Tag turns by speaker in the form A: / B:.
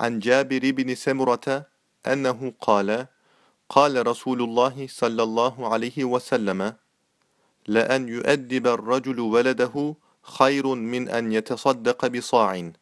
A: عن جابر بن سمرة أنه قال قال رسول الله صلى الله عليه وسلم لأن يؤدب الرجل ولده خير من أن يتصدق بصاع.